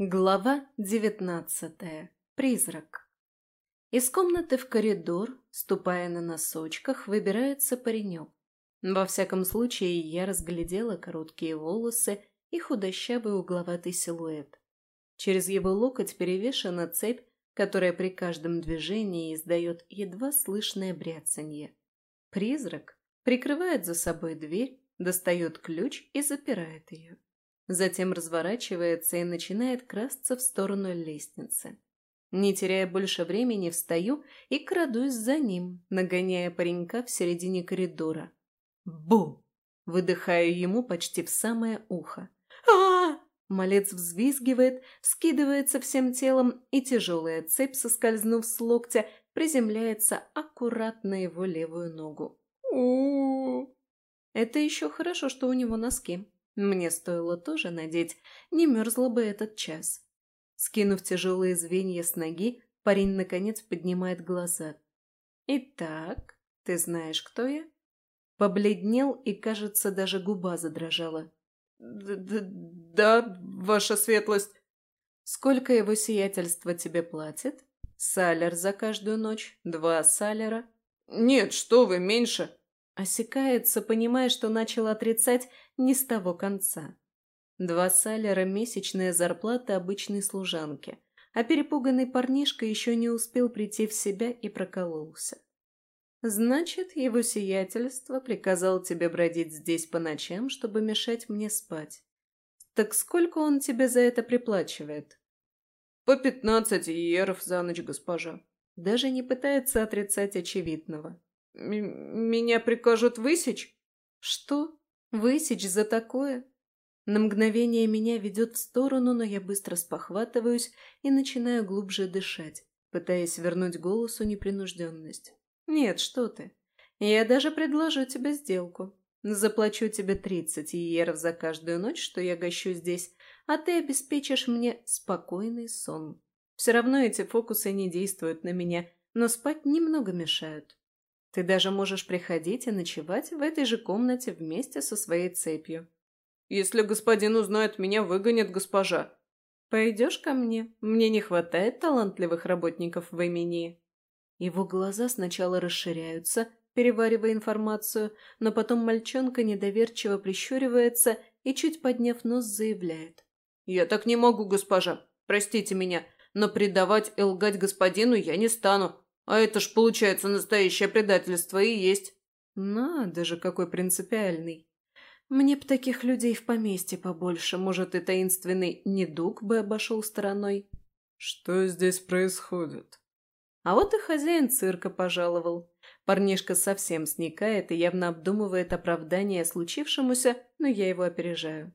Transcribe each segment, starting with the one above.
Глава девятнадцатая. Призрак. Из комнаты в коридор, ступая на носочках, выбирается паренек. Во всяком случае, я разглядела короткие волосы и худощавый угловатый силуэт. Через его локоть перевешена цепь, которая при каждом движении издает едва слышное бряцанье. Призрак прикрывает за собой дверь, достает ключ и запирает ее. Затем разворачивается и начинает красться в сторону лестницы. Не теряя больше времени, встаю и крадусь за ним, нагоняя паренька в середине коридора. Бу! Выдыхаю ему почти в самое ухо. а Малец взвизгивает, скидывается всем телом, и тяжелая цепь, соскользнув с локтя, приземляется аккуратно его левую ногу. у Это еще хорошо, что у него носки. Мне стоило тоже надеть, не мерзло бы этот час. Скинув тяжелые звенья с ноги, парень наконец поднимает глаза. «Итак, ты знаешь, кто я?» Побледнел и, кажется, даже губа задрожала. Д -д «Да, ваша светлость». «Сколько его сиятельство тебе платит? Салер за каждую ночь? Два салера?» «Нет, что вы, меньше». Осекается, понимая, что начал отрицать не с того конца. Два салера – месячная зарплата обычной служанки, а перепуганный парнишка еще не успел прийти в себя и прокололся. «Значит, его сиятельство приказал тебе бродить здесь по ночам, чтобы мешать мне спать. Так сколько он тебе за это приплачивает?» «По пятнадцать иеров за ночь, госпожа». Даже не пытается отрицать очевидного. «Меня прикажут высечь?» «Что? Высечь за такое?» На мгновение меня ведет в сторону, но я быстро спохватываюсь и начинаю глубже дышать, пытаясь вернуть голосу непринужденность. «Нет, что ты. Я даже предложу тебе сделку. Заплачу тебе тридцать иеров за каждую ночь, что я гощу здесь, а ты обеспечишь мне спокойный сон. Все равно эти фокусы не действуют на меня, но спать немного мешают. Ты даже можешь приходить и ночевать в этой же комнате вместе со своей цепью. Если господин узнает, меня выгонят госпожа. Пойдешь ко мне? Мне не хватает талантливых работников в имени. Его глаза сначала расширяются, переваривая информацию, но потом мальчонка недоверчиво прищуривается и, чуть подняв нос, заявляет. «Я так не могу, госпожа. Простите меня, но предавать и лгать господину я не стану. А это ж, получается, настоящее предательство и есть. Надо же, какой принципиальный. Мне б таких людей в поместье побольше. Может, и таинственный недуг бы обошел стороной. Что здесь происходит? А вот и хозяин цирка пожаловал. Парнишка совсем сникает и явно обдумывает оправдание случившемуся, но я его опережаю.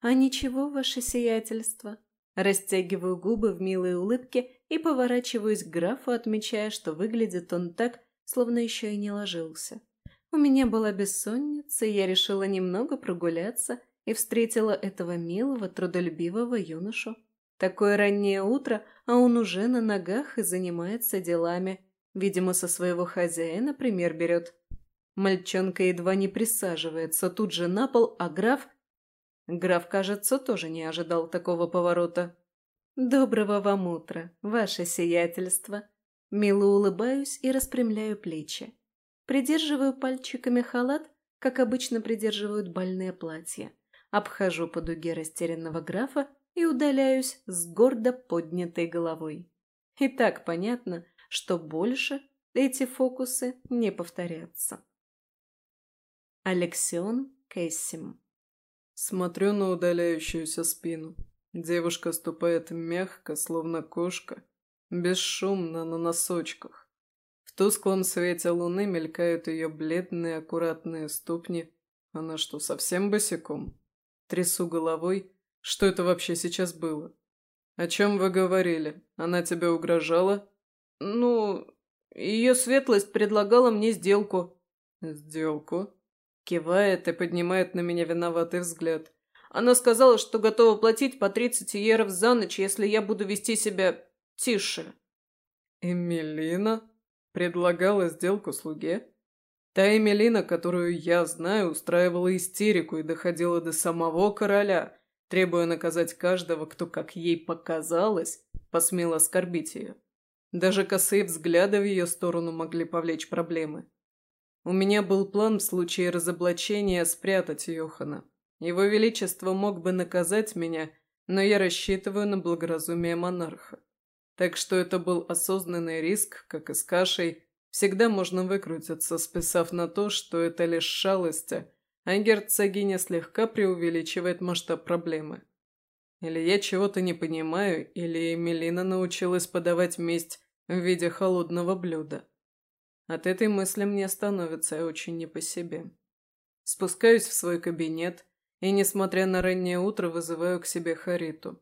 А ничего, ваше сиятельство. Растягиваю губы в милой улыбке и поворачиваюсь к графу, отмечая, что выглядит он так, словно еще и не ложился. У меня была бессонница, и я решила немного прогуляться и встретила этого милого, трудолюбивого юношу. Такое раннее утро, а он уже на ногах и занимается делами. Видимо, со своего хозяина пример берет. Мальчонка едва не присаживается тут же на пол, а граф... Граф, кажется, тоже не ожидал такого поворота. «Доброго вам утра, ваше сиятельство!» Мило улыбаюсь и распрямляю плечи. Придерживаю пальчиками халат, как обычно придерживают больные платья. Обхожу по дуге растерянного графа и удаляюсь с гордо поднятой головой. И так понятно, что больше эти фокусы не повторятся. Алексион Кэссим Смотрю на удаляющуюся спину. Девушка ступает мягко, словно кошка, бесшумно на носочках. В тусклом свете луны мелькают ее бледные аккуратные ступни. Она что, совсем босиком? Трясу головой. Что это вообще сейчас было? О чем вы говорили? Она тебе угрожала? Ну, ее светлость предлагала мне сделку. Сделку? Кивает и поднимает на меня виноватый взгляд. Она сказала, что готова платить по 30 иеров за ночь, если я буду вести себя тише. Эмилина предлагала сделку слуге? Та Эмилина, которую я знаю, устраивала истерику и доходила до самого короля. требуя наказать каждого, кто, как ей показалось, посмел оскорбить ее. Даже косые взгляды в ее сторону могли повлечь проблемы. У меня был план в случае разоблачения спрятать Йохана. Его Величество мог бы наказать меня, но я рассчитываю на благоразумие монарха. Так что это был осознанный риск, как и с кашей. Всегда можно выкрутиться, списав на то, что это лишь шалости, а герцогиня слегка преувеличивает масштаб проблемы. Или я чего-то не понимаю, или Эмилина научилась подавать месть в виде холодного блюда. От этой мысли мне становится очень не по себе. Спускаюсь в свой кабинет и, несмотря на раннее утро, вызываю к себе Хариту.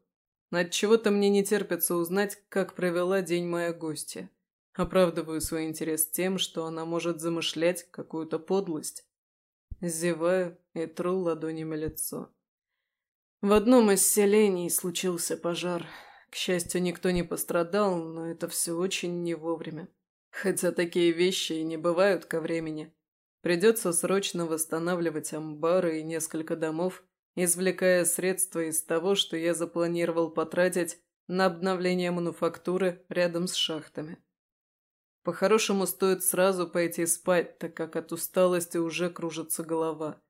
От чего то мне не терпится узнать, как провела день моя гостья. Оправдываю свой интерес тем, что она может замышлять какую-то подлость. Зеваю и тру ладонями лицо. В одном из селений случился пожар. К счастью, никто не пострадал, но это все очень не вовремя. Хотя такие вещи и не бывают ко времени. Придется срочно восстанавливать амбары и несколько домов, извлекая средства из того, что я запланировал потратить на обновление мануфактуры рядом с шахтами. По-хорошему стоит сразу пойти спать, так как от усталости уже кружится голова.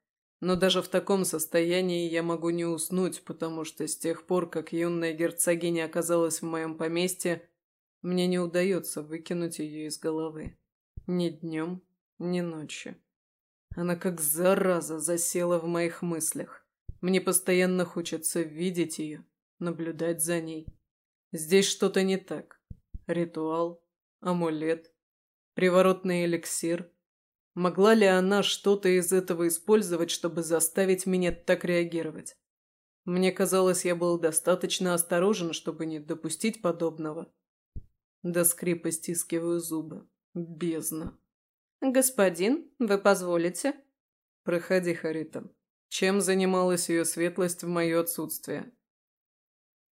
Но даже в таком состоянии я могу не уснуть, потому что с тех пор, как юная герцогиня оказалась в моем поместье, мне не удается выкинуть ее из головы. Ни днем, ни ночью. Она как зараза засела в моих мыслях. Мне постоянно хочется видеть ее, наблюдать за ней. Здесь что-то не так. Ритуал, амулет, приворотный эликсир. Могла ли она что-то из этого использовать, чтобы заставить меня так реагировать? Мне казалось, я был достаточно осторожен, чтобы не допустить подобного. До скрипа стискиваю зубы. Бездна. «Господин, вы позволите?» «Проходи, Харита. Чем занималась ее светлость в мое отсутствие?»